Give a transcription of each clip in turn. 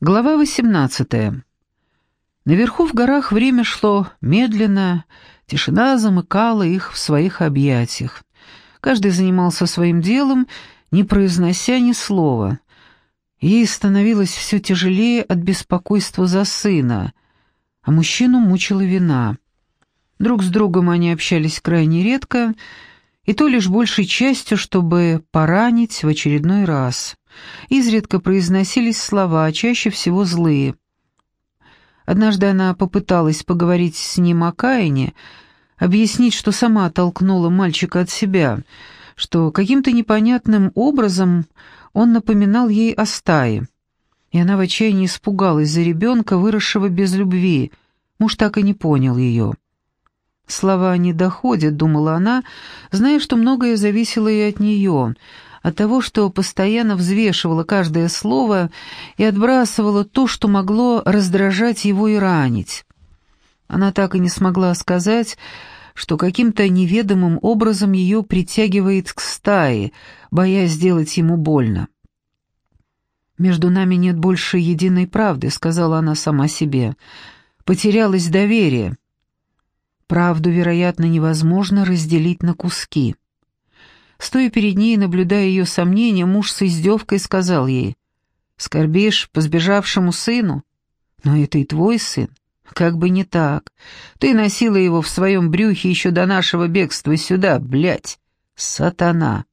Глава 18. Наверху в горах время шло медленно, тишина замыкала их в своих объятиях. Каждый занимался своим делом, не произнося ни слова. Ей становилось все тяжелее от беспокойства за сына, а мужчину мучила вина. Друг с другом они общались крайне редко, и то лишь большей частью, чтобы поранить в очередной раз. Изредка произносились слова, чаще всего злые. Однажды она попыталась поговорить с ним о Каине, объяснить, что сама толкнула мальчика от себя, что каким-то непонятным образом он напоминал ей о стае. И она в отчаянии испугалась за ребенка, выросшего без любви. Муж так и не понял ее. Слова не доходят, думала она, зная, что многое зависело и от нее, от того, что постоянно взвешивала каждое слово и отбрасывала то, что могло раздражать его и ранить. Она так и не смогла сказать, что каким-то неведомым образом ее притягивает к стае, боясь сделать ему больно. «Между нами нет больше единой правды», — сказала она сама себе. «Потерялось доверие». Правду, вероятно, невозможно разделить на куски. Стоя перед ней, наблюдая ее сомнения, муж с издевкой сказал ей, «Скорбишь по сбежавшему сыну? Но это и твой сын. Как бы не так. Ты носила его в своем брюхе еще до нашего бегства сюда, блядь. Сатана!»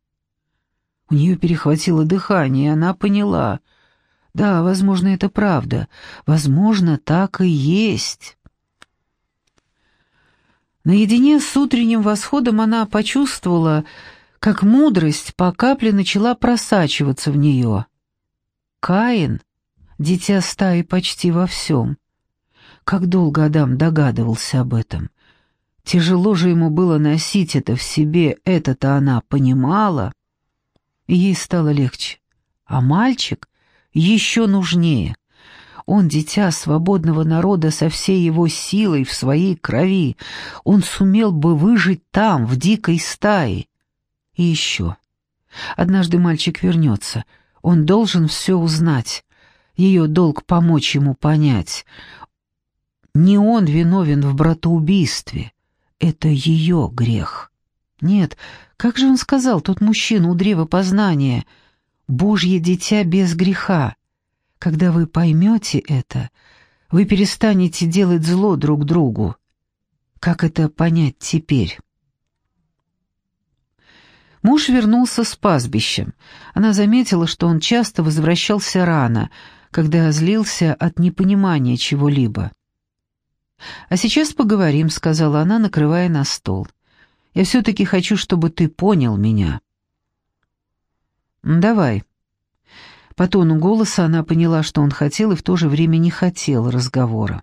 У нее перехватило дыхание, и она поняла. «Да, возможно, это правда. Возможно, так и есть». Наедине с утренним восходом она почувствовала, как мудрость по капле начала просачиваться в нее. Каин — дитя стаи почти во всем. Как долго Адам догадывался об этом. Тяжело же ему было носить это в себе, это-то она понимала. Ей стало легче. А мальчик еще нужнее. Он дитя свободного народа со всей его силой в своей крови. Он сумел бы выжить там, в дикой стае. И еще. Однажды мальчик вернется. Он должен все узнать. Ее долг помочь ему понять. Не он виновен в братоубийстве. Это ее грех. Нет, как же он сказал, тот мужчина у древа познания? «Божье дитя без греха». Когда вы поймете это, вы перестанете делать зло друг другу. Как это понять теперь? Муж вернулся с пастбища. Она заметила, что он часто возвращался рано, когда злился от непонимания чего-либо. «А сейчас поговорим», — сказала она, накрывая на стол. «Я все-таки хочу, чтобы ты понял меня». «Давай», по тону голоса она поняла, что он хотел и в то же время не хотел разговора.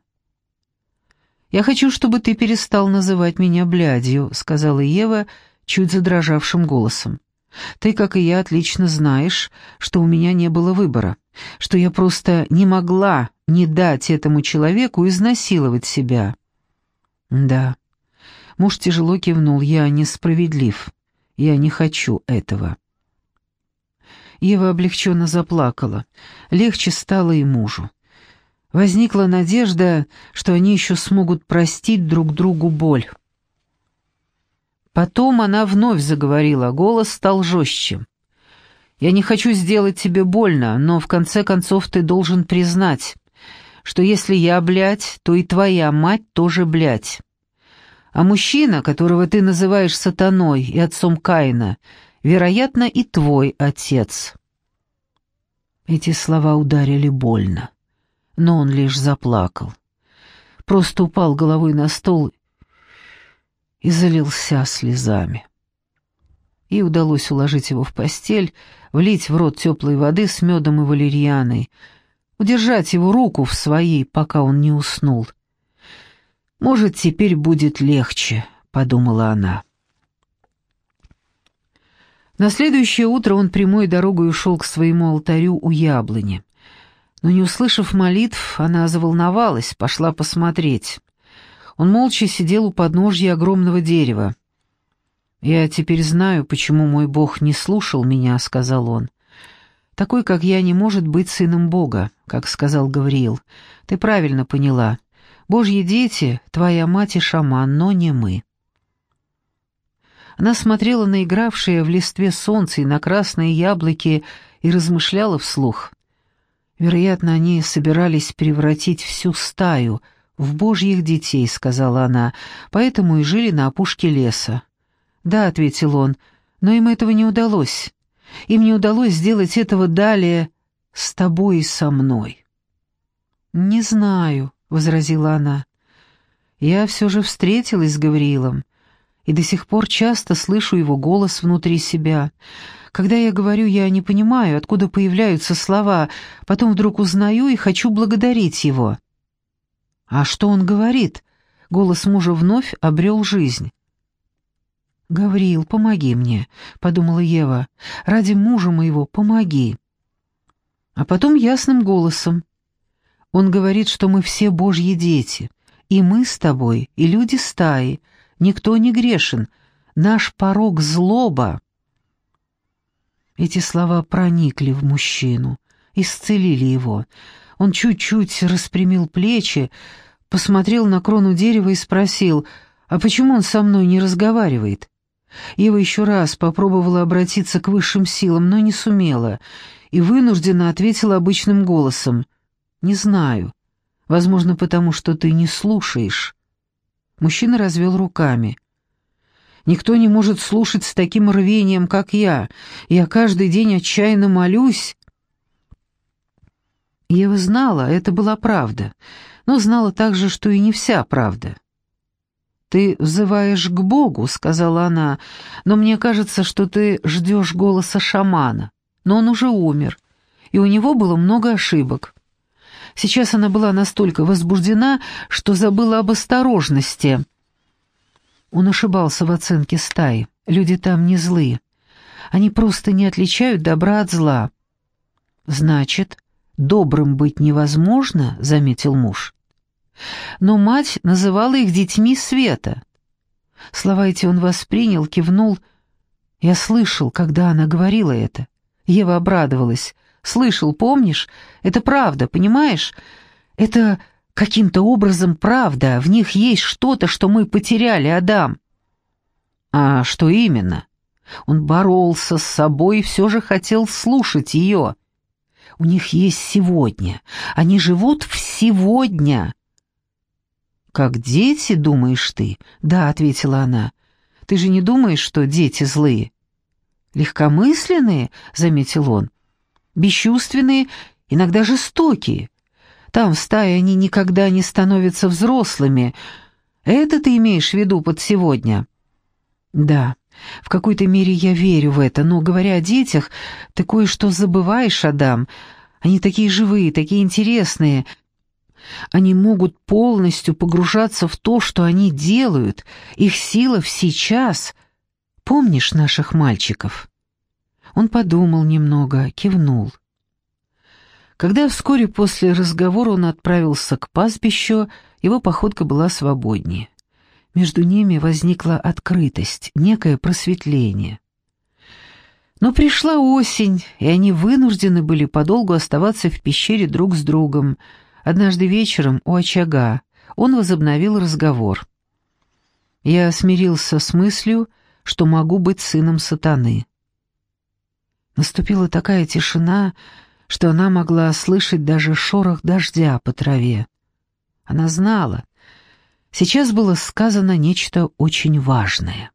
«Я хочу, чтобы ты перестал называть меня блядью», — сказала Ева чуть задрожавшим голосом. «Ты, как и я, отлично знаешь, что у меня не было выбора, что я просто не могла не дать этому человеку изнасиловать себя». «Да». Муж тяжело кивнул. «Я несправедлив. Я не хочу этого». Ева облегченно заплакала. Легче стало и мужу. Возникла надежда, что они еще смогут простить друг другу боль. Потом она вновь заговорила, голос стал жестче. «Я не хочу сделать тебе больно, но в конце концов ты должен признать, что если я блядь, то и твоя мать тоже блядь. А мужчина, которого ты называешь сатаной и отцом Каина, вероятно, и твой отец». Эти слова ударили больно, но он лишь заплакал. Просто упал головой на стол и залился слезами. И удалось уложить его в постель, влить в рот теплой воды с медом и валерьяной, удержать его руку в своей, пока он не уснул. «Может, теперь будет легче», — подумала она. На следующее утро он прямой дорогой ушел к своему алтарю у яблони. Но не услышав молитв, она заволновалась, пошла посмотреть. Он молча сидел у подножья огромного дерева. «Я теперь знаю, почему мой Бог не слушал меня», — сказал он. Такой, как я, не может быть сыном Бога, как сказал Гавриил. Ты правильно поняла. Божьи дети, твоя мать и шаман, но не мы». Она смотрела на игравшее в листве солнце и на красные яблоки и размышляла вслух. Вероятно, они собирались превратить всю стаю в божьих детей, сказала она, поэтому и жили на опушке леса. Да, ответил он, но им этого не удалось. Им не удалось сделать этого далее с тобой и со мной. Не знаю, возразила она. Я все же встретилась с Гавриилом и до сих пор часто слышу его голос внутри себя. Когда я говорю, я не понимаю, откуда появляются слова, потом вдруг узнаю и хочу благодарить его. А что он говорит? Голос мужа вновь обрел жизнь. «Гавриил, помоги мне», — подумала Ева. «Ради мужа моего помоги». А потом ясным голосом. Он говорит, что мы все Божьи дети, и мы с тобой, и люди стаи, никто не грешен, наш порог злоба. Эти слова проникли в мужчину, исцелили его. Он чуть-чуть распрямил плечи, посмотрел на крону дерева и спросил, «А почему он со мной не разговаривает?» Ева еще раз попробовала обратиться к высшим силам, но не сумела, и вынужденно ответила обычным голосом, «Не знаю. Возможно, потому что ты не слушаешь». Мужчина развел руками. «Никто не может слушать с таким рвением, как я. Я каждый день отчаянно молюсь». Ева знала, это была правда, но знала также, что и не вся правда. «Ты взываешь к Богу», — сказала она, — «но мне кажется, что ты ждешь голоса шамана. Но он уже умер, и у него было много ошибок. Сейчас она была настолько возбуждена, что забыла об осторожности. Он ошибался в оценке стаи. Люди там не злые. Они просто не отличают добра от зла. «Значит, добрым быть невозможно», — заметил муж. Но мать называла их детьми света. Слова эти он воспринял, кивнул. Я слышал, когда она говорила это. Ева обрадовалась. Слышал, помнишь? Это правда, понимаешь? Это каким-то образом правда. В них есть что-то, что мы потеряли, Адам. А что именно? Он боролся с собой и все же хотел слушать ее. У них есть сегодня. Они живут в сегодня. «Как дети, думаешь ты?» «Да», — ответила она. «Ты же не думаешь, что дети злые?» «Легкомысленные», — заметил он бесчувственные, иногда жестокие. Там в стае они никогда не становятся взрослыми. Это ты имеешь в виду под сегодня?» «Да, в какой-то мере я верю в это, но, говоря о детях, ты кое-что забываешь, Адам. Они такие живые, такие интересные. Они могут полностью погружаться в то, что они делают. Их сила в сейчас. Помнишь наших мальчиков?» Он подумал немного, кивнул. Когда вскоре после разговора он отправился к пастбищу, его походка была свободнее. Между ними возникла открытость, некое просветление. Но пришла осень, и они вынуждены были подолгу оставаться в пещере друг с другом. Однажды вечером у очага он возобновил разговор. Я смирился с мыслью, что могу быть сыном сатаны. Наступила такая тишина, что она могла слышать даже шорох дождя по траве. Она знала, сейчас было сказано нечто очень важное.